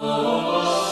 Oh.